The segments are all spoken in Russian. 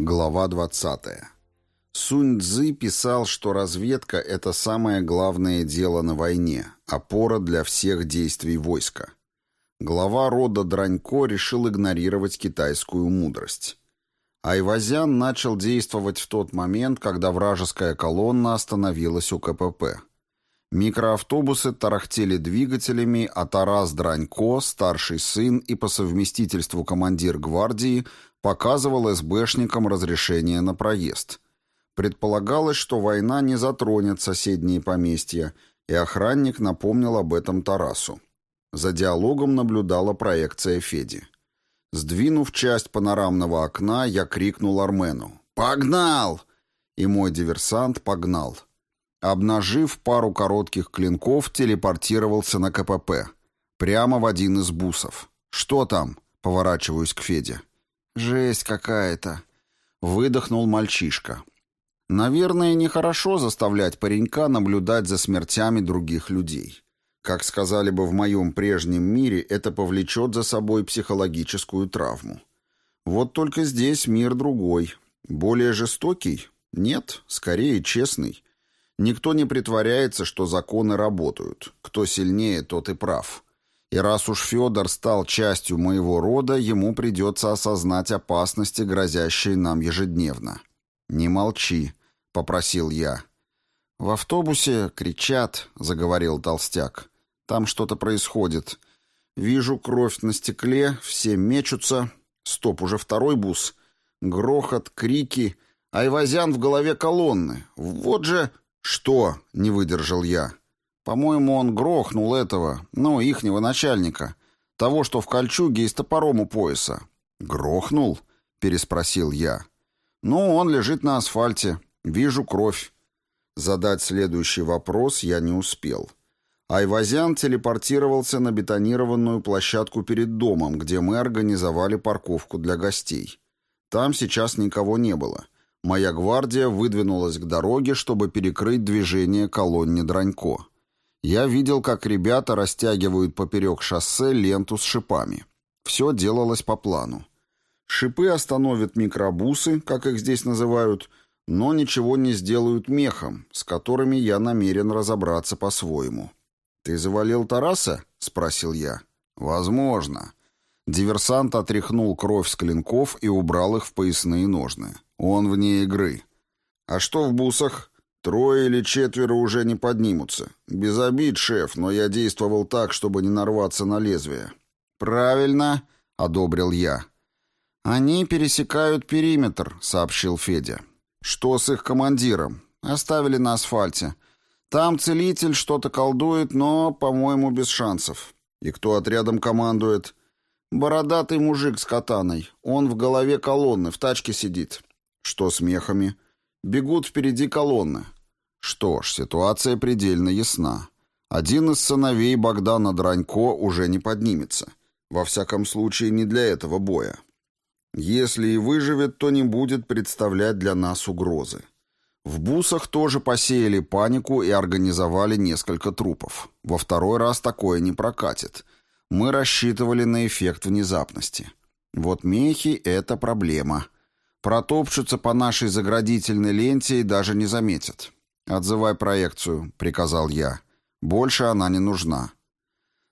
Глава 20. Сунь Цзы писал, что разведка – это самое главное дело на войне, опора для всех действий войска. Глава рода Дранько решил игнорировать китайскую мудрость. Айвазян начал действовать в тот момент, когда вражеская колонна остановилась у КПП. Микроавтобусы тарахтели двигателями, а Тарас Дранько, старший сын и по совместительству командир гвардии, показывал СБшникам разрешение на проезд. Предполагалось, что война не затронет соседние поместья, и охранник напомнил об этом Тарасу. За диалогом наблюдала проекция Феди. Сдвинув часть панорамного окна, я крикнул Армену «Погнал!» И мой диверсант погнал. Обнажив пару коротких клинков, телепортировался на КПП. Прямо в один из бусов. «Что там?» — поворачиваюсь к Феде. «Жесть какая-то!» — выдохнул мальчишка. «Наверное, нехорошо заставлять паренька наблюдать за смертями других людей. Как сказали бы в моем прежнем мире, это повлечет за собой психологическую травму. Вот только здесь мир другой. Более жестокий? Нет, скорее честный. Никто не притворяется, что законы работают. Кто сильнее, тот и прав. И раз уж Федор стал частью моего рода, ему придется осознать опасности, грозящие нам ежедневно. «Не молчи», — попросил я. «В автобусе кричат», — заговорил толстяк. «Там что-то происходит. Вижу кровь на стекле, все мечутся. Стоп, уже второй бус. Грохот, крики. Айвазян в голове колонны. Вот же...» «Что?» — не выдержал я. «По-моему, он грохнул этого, ну, ихнего начальника, того, что в кольчуге и с топором у пояса». «Грохнул?» — переспросил я. «Ну, он лежит на асфальте. Вижу кровь». Задать следующий вопрос я не успел. Айвазян телепортировался на бетонированную площадку перед домом, где мы организовали парковку для гостей. Там сейчас никого не было. Моя гвардия выдвинулась к дороге, чтобы перекрыть движение колонне Дранько. Я видел, как ребята растягивают поперек шоссе ленту с шипами. Все делалось по плану. Шипы остановят микробусы, как их здесь называют, но ничего не сделают мехом, с которыми я намерен разобраться по-своему. «Ты завалил Тараса?» — спросил я. «Возможно». Диверсант отряхнул кровь с клинков и убрал их в поясные ножны. Он вне игры. А что в бусах? Трое или четверо уже не поднимутся. Без обид, шеф, но я действовал так, чтобы не нарваться на лезвие. Правильно, одобрил я. Они пересекают периметр, сообщил Федя. Что с их командиром? Оставили на асфальте. Там целитель что-то колдует, но, по-моему, без шансов. И кто отрядом командует? Бородатый мужик с катаной. Он в голове колонны, в тачке сидит. Что с мехами? Бегут впереди колонны. Что ж, ситуация предельно ясна. Один из сыновей Богдана Дранько уже не поднимется. Во всяком случае, не для этого боя. Если и выживет, то не будет представлять для нас угрозы. В бусах тоже посеяли панику и организовали несколько трупов. Во второй раз такое не прокатит. Мы рассчитывали на эффект внезапности. Вот мехи — это проблема — Протопчутся по нашей заградительной ленте и даже не заметят. «Отзывай проекцию», — приказал я. «Больше она не нужна».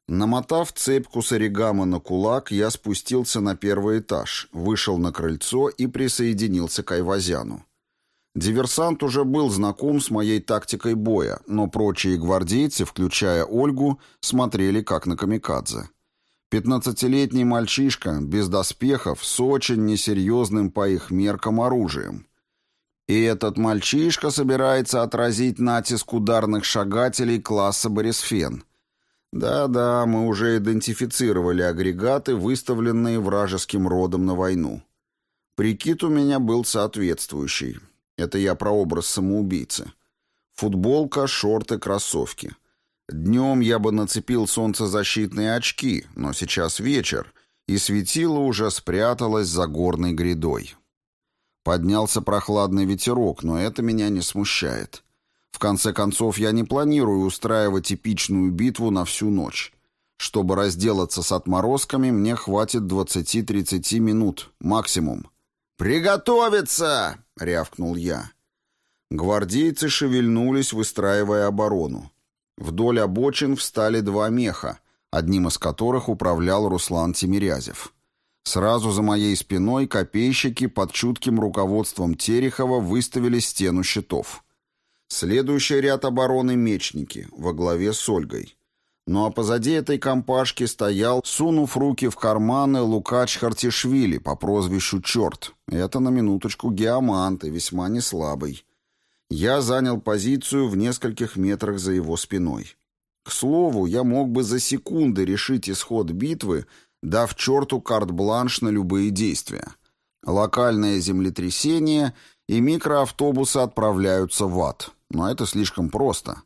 Намотав цепку с оригами на кулак, я спустился на первый этаж, вышел на крыльцо и присоединился к Айвазяну. Диверсант уже был знаком с моей тактикой боя, но прочие гвардейцы, включая Ольгу, смотрели как на камикадзе. Пятнадцатилетний мальчишка, без доспехов, с очень несерьезным по их меркам оружием. И этот мальчишка собирается отразить натиск ударных шагателей класса Борисфен. Да-да, мы уже идентифицировали агрегаты, выставленные вражеским родом на войну. Прикид у меня был соответствующий. Это я про образ самоубийцы. Футболка, шорты, кроссовки — Днем я бы нацепил солнцезащитные очки, но сейчас вечер, и светило уже спряталось за горной грядой. Поднялся прохладный ветерок, но это меня не смущает. В конце концов, я не планирую устраивать типичную битву на всю ночь. Чтобы разделаться с отморозками, мне хватит 20-30 минут, максимум. «Приготовиться!» — рявкнул я. Гвардейцы шевельнулись, выстраивая оборону. Вдоль обочин встали два меха, одним из которых управлял Руслан Тимирязев. Сразу за моей спиной копейщики под чутким руководством Терехова выставили стену щитов. Следующий ряд обороны — мечники, во главе с Ольгой. Ну а позади этой компашки стоял, сунув руки в карманы, Лукач Хартишвили по прозвищу Черт. Это на минуточку геомант и весьма неслабый. Я занял позицию в нескольких метрах за его спиной. К слову, я мог бы за секунды решить исход битвы, дав черту карт-бланш на любые действия. Локальное землетрясение и микроавтобусы отправляются в ад. Но это слишком просто.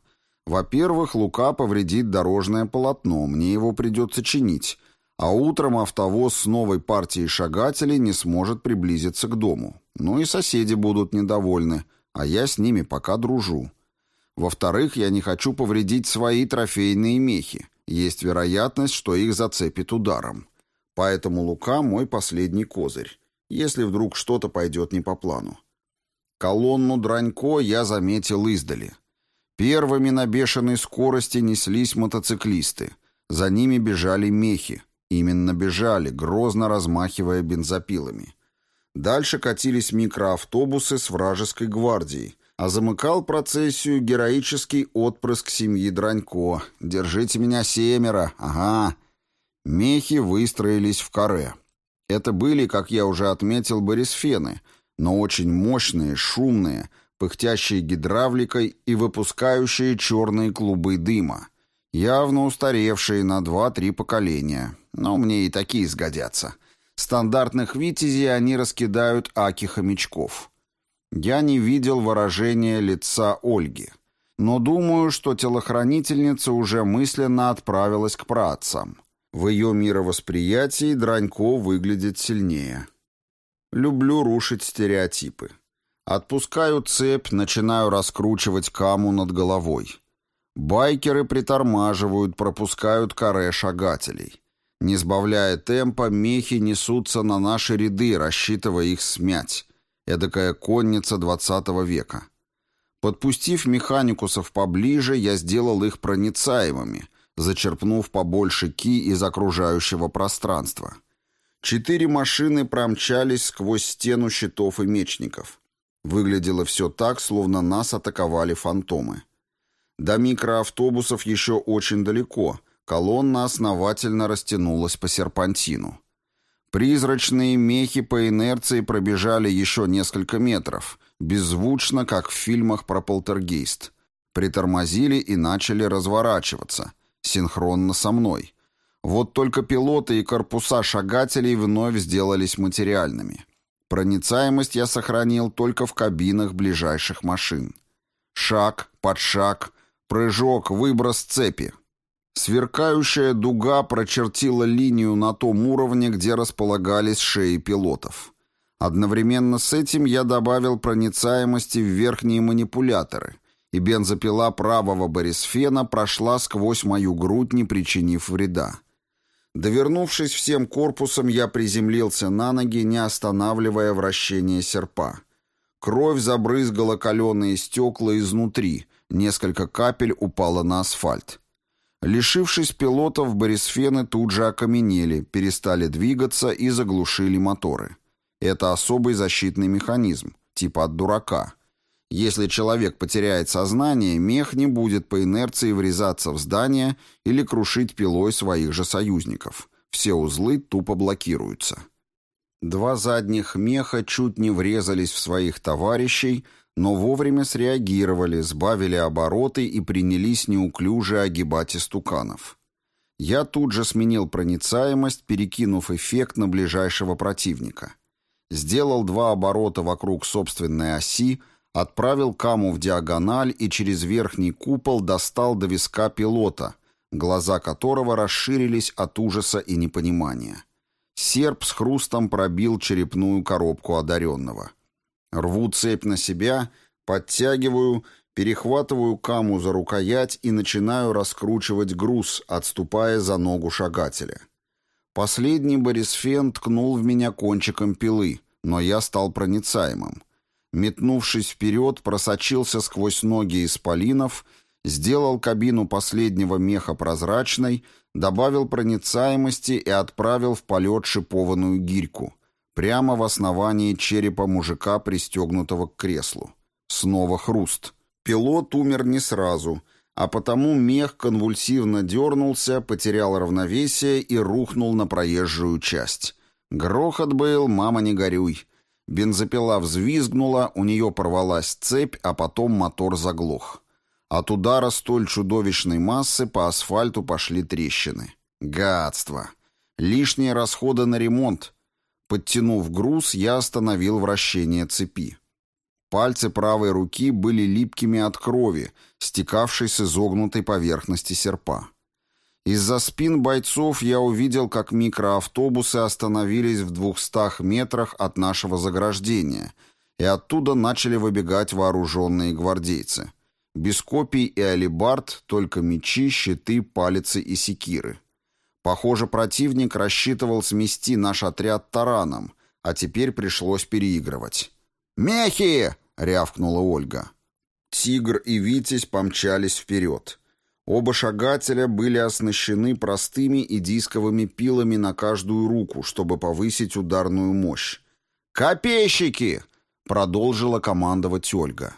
Во-первых, Лука повредит дорожное полотно, мне его придется чинить, а утром автовоз с новой партией шагателей не сможет приблизиться к дому. Ну и соседи будут недовольны, а я с ними пока дружу. Во-вторых, я не хочу повредить свои трофейные мехи. Есть вероятность, что их зацепит ударом. Поэтому Лука мой последний козырь, если вдруг что-то пойдет не по плану. Колонну Дранько я заметил издали. Первыми на бешеной скорости неслись мотоциклисты. За ними бежали мехи. Именно бежали, грозно размахивая бензопилами. Дальше катились микроавтобусы с вражеской гвардией, а замыкал процессию героический отпрыск семьи Дранько. «Держите меня семеро, ага». Мехи выстроились в каре. Это были, как я уже отметил, борисфены, но очень мощные, шумные, пыхтящие гидравликой и выпускающие черные клубы дыма. Явно устаревшие на два-три поколения. Но мне и такие сгодятся. Стандартных витязей они раскидают аки-хомячков. Я не видел выражения лица Ольги, но думаю, что телохранительница уже мысленно отправилась к праотцам. В ее мировосприятии Дранько выглядит сильнее. Люблю рушить стереотипы. Отпускаю цепь, начинаю раскручивать каму над головой. Байкеры притормаживают, пропускают каре шагателей. Не сбавляя темпа, мехи несутся на наши ряды, рассчитывая их смять эдакая конница двадцатого века. Подпустив механикусов поближе, я сделал их проницаемыми, зачерпнув побольше ки из окружающего пространства. Четыре машины промчались сквозь стену щитов и мечников. Выглядело все так, словно нас атаковали фантомы. До микроавтобусов еще очень далеко, колонна основательно растянулась по серпантину. Призрачные мехи по инерции пробежали еще несколько метров, беззвучно, как в фильмах про полтергейст. Притормозили и начали разворачиваться, синхронно со мной. Вот только пилоты и корпуса шагателей вновь сделались материальными. Проницаемость я сохранил только в кабинах ближайших машин. Шаг, подшаг, прыжок, выброс цепи. Сверкающая дуга прочертила линию на том уровне, где располагались шеи пилотов. Одновременно с этим я добавил проницаемости в верхние манипуляторы, и бензопила правого Борисфена прошла сквозь мою грудь, не причинив вреда. Довернувшись всем корпусом, я приземлился на ноги, не останавливая вращение серпа. Кровь забрызгала каленые стекла изнутри, несколько капель упало на асфальт. Лишившись пилотов, Борисфены тут же окаменели, перестали двигаться и заглушили моторы. Это особый защитный механизм, типа от дурака. Если человек потеряет сознание, мех не будет по инерции врезаться в здание или крушить пилой своих же союзников. Все узлы тупо блокируются. Два задних меха чуть не врезались в своих товарищей, но вовремя среагировали, сбавили обороты и принялись неуклюже огибать истуканов. Я тут же сменил проницаемость, перекинув эффект на ближайшего противника. Сделал два оборота вокруг собственной оси, отправил каму в диагональ и через верхний купол достал до виска пилота, глаза которого расширились от ужаса и непонимания. Серп с хрустом пробил черепную коробку одаренного. Рву цепь на себя, подтягиваю, перехватываю каму за рукоять и начинаю раскручивать груз, отступая за ногу шагателя. Последний Борисфен ткнул в меня кончиком пилы, но я стал проницаемым. Метнувшись вперед, просочился сквозь ноги исполинов, сделал кабину последнего меха прозрачной, добавил проницаемости и отправил в полет шипованную гирьку, прямо в основании черепа мужика, пристегнутого к креслу. Снова хруст. Пилот умер не сразу, а потому мех конвульсивно дернулся, потерял равновесие и рухнул на проезжую часть. Грохот был, мама не горюй. Бензопила взвизгнула, у нее порвалась цепь, а потом мотор заглох. От удара столь чудовищной массы по асфальту пошли трещины. Гадство. Лишние расходы на ремонт. Подтянув груз, я остановил вращение цепи. Пальцы правой руки были липкими от крови, стекавшей с изогнутой поверхности серпа. Из-за спин бойцов я увидел, как микроавтобусы остановились в двухстах метрах от нашего заграждения, и оттуда начали выбегать вооруженные гвардейцы. Без копий и алибард, только мечи, щиты, палицы и секиры. Похоже, противник рассчитывал смести наш отряд тараном, а теперь пришлось переигрывать. «Мехи!» — рявкнула Ольга. Тигр и Витязь помчались вперед. Оба шагателя были оснащены простыми и дисковыми пилами на каждую руку, чтобы повысить ударную мощь. «Копейщики!» — продолжила командовать Ольга.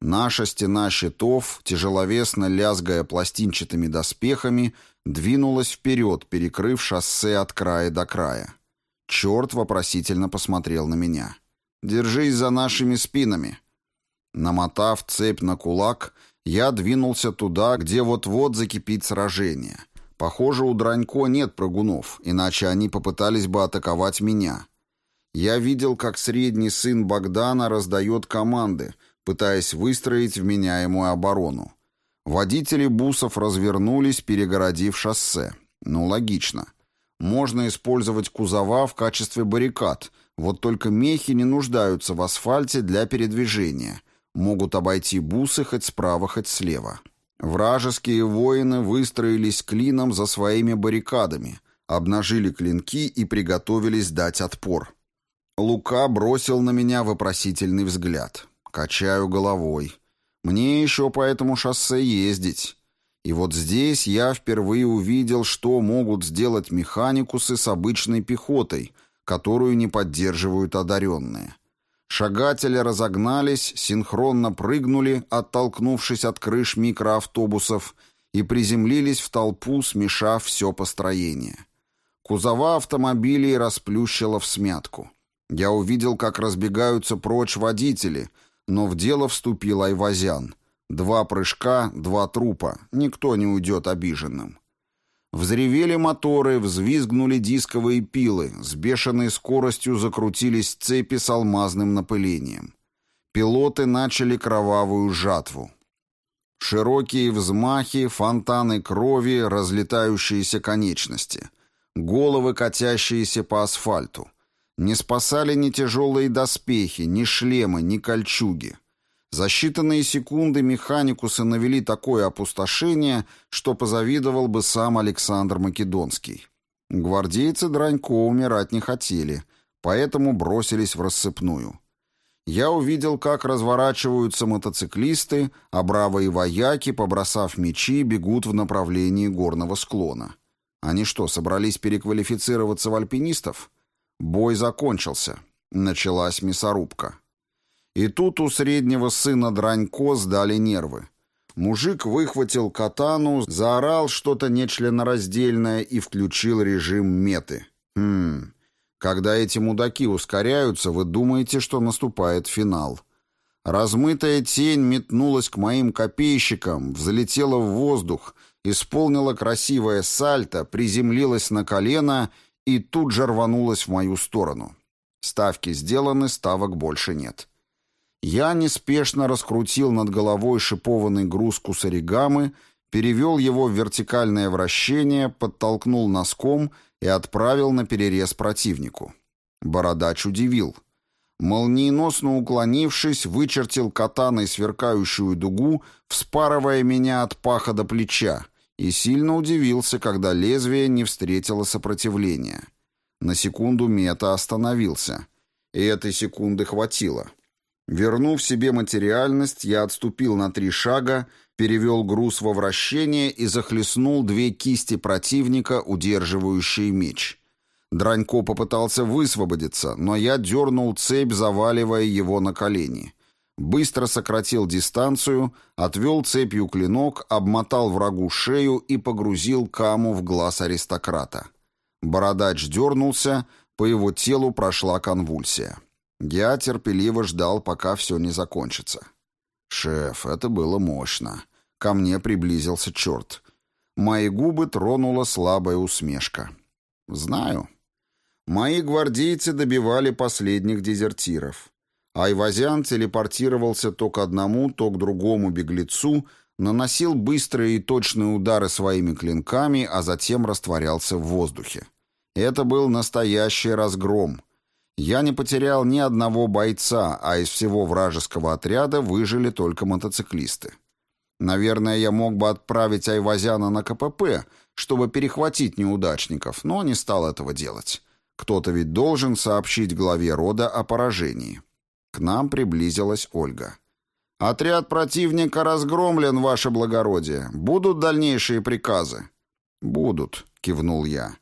Наша стена щитов, тяжеловесно лязгая пластинчатыми доспехами, двинулась вперед, перекрыв шоссе от края до края. Черт вопросительно посмотрел на меня. «Держись за нашими спинами!» Намотав цепь на кулак, я двинулся туда, где вот-вот закипит сражение. Похоже, у Дранько нет прыгунов, иначе они попытались бы атаковать меня. Я видел, как средний сын Богдана раздает команды, пытаясь выстроить вменяемую оборону. Водители бусов развернулись, перегородив шоссе. Ну, логично. Можно использовать кузова в качестве баррикад, вот только мехи не нуждаются в асфальте для передвижения — могут обойти бусы хоть справа, хоть слева. Вражеские воины выстроились клином за своими баррикадами, обнажили клинки и приготовились дать отпор. Лука бросил на меня вопросительный взгляд. Качаю головой. Мне еще по этому шоссе ездить. И вот здесь я впервые увидел, что могут сделать механикусы с обычной пехотой, которую не поддерживают одаренные. Шагатели разогнались, синхронно прыгнули, оттолкнувшись от крыш микроавтобусов, и приземлились в толпу, смешав все построение. Кузова автомобилей расплющило в смятку. Я увидел, как разбегаются прочь водители, но в дело вступил Айвазян. Два прыжка, два трупа. Никто не уйдет обиженным. Взревели моторы, взвизгнули дисковые пилы, с бешеной скоростью закрутились цепи с алмазным напылением. Пилоты начали кровавую жатву. Широкие взмахи, фонтаны крови, разлетающиеся конечности. Головы, катящиеся по асфальту. Не спасали ни тяжелые доспехи, ни шлемы, ни кольчуги. За считанные секунды механикусы навели такое опустошение, что позавидовал бы сам Александр Македонский. Гвардейцы Дранько умирать не хотели, поэтому бросились в рассыпную. Я увидел, как разворачиваются мотоциклисты, а бравые вояки, побросав мечи, бегут в направлении горного склона. Они что, собрались переквалифицироваться в альпинистов? Бой закончился. Началась мясорубка. И тут у среднего сына Дранько сдали нервы. Мужик выхватил катану, заорал что-то нечленораздельное и включил режим меты. Хм, когда эти мудаки ускоряются, вы думаете, что наступает финал. Размытая тень метнулась к моим копейщикам, взлетела в воздух, исполнила красивое сальто, приземлилась на колено и тут же рванулась в мою сторону. Ставки сделаны, ставок больше нет. Я неспешно раскрутил над головой шипованный груз кусаригамы, перевел его в вертикальное вращение, подтолкнул носком и отправил на перерез противнику. Бородач удивил. Молниеносно уклонившись, вычертил катаной сверкающую дугу, вспарывая меня от паха до плеча, и сильно удивился, когда лезвие не встретило сопротивления. На секунду Мета остановился — и этой секунды хватило. Вернув себе материальность, я отступил на три шага, перевел груз во вращение и захлестнул две кисти противника, удерживающие меч. Дранько попытался высвободиться, но я дернул цепь, заваливая его на колени. Быстро сократил дистанцию, отвел цепью клинок, обмотал врагу шею и погрузил каму в глаз аристократа. Бородач дернулся, по его телу прошла конвульсия. Я терпеливо ждал, пока все не закончится. «Шеф, это было мощно». Ко мне приблизился черт. Мои губы тронула слабая усмешка. «Знаю. Мои гвардейцы добивали последних дезертиров. Айвазян телепортировался то к одному, то к другому беглецу, наносил быстрые и точные удары своими клинками, а затем растворялся в воздухе. Это был настоящий разгром. Я не потерял ни одного бойца, а из всего вражеского отряда выжили только мотоциклисты. Наверное, я мог бы отправить Айвазяна на КПП, чтобы перехватить неудачников, но не стал этого делать. Кто-то ведь должен сообщить главе рода о поражении. К нам приблизилась Ольга. «Отряд противника разгромлен, ваше благородие. Будут дальнейшие приказы?» «Будут», — кивнул я.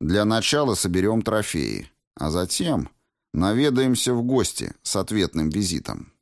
«Для начала соберем трофеи, а затем...» Наведаемся в гости с ответным визитом.